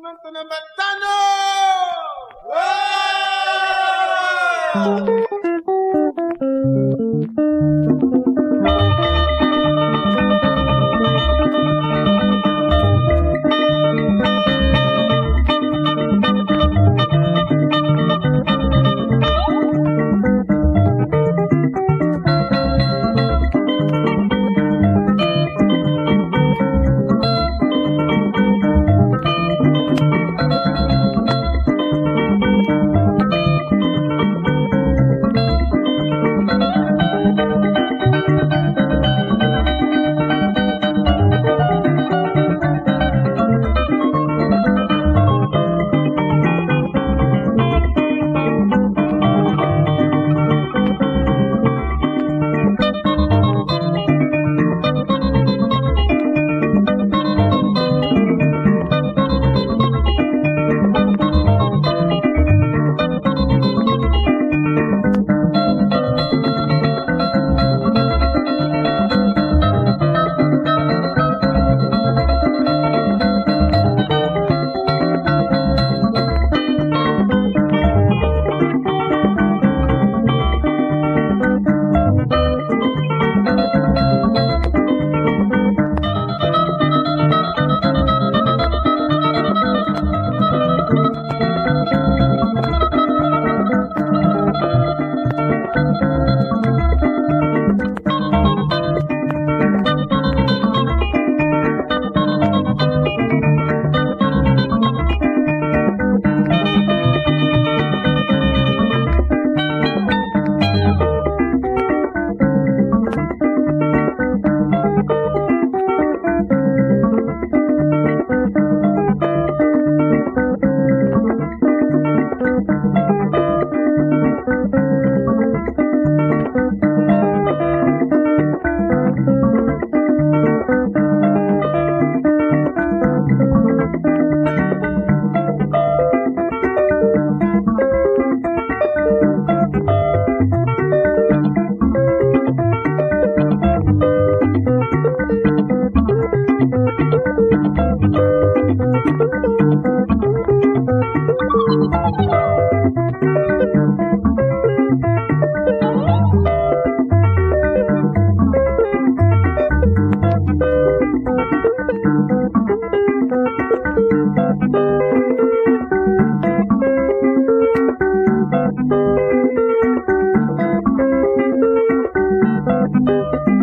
Montana Whoa! Thank you.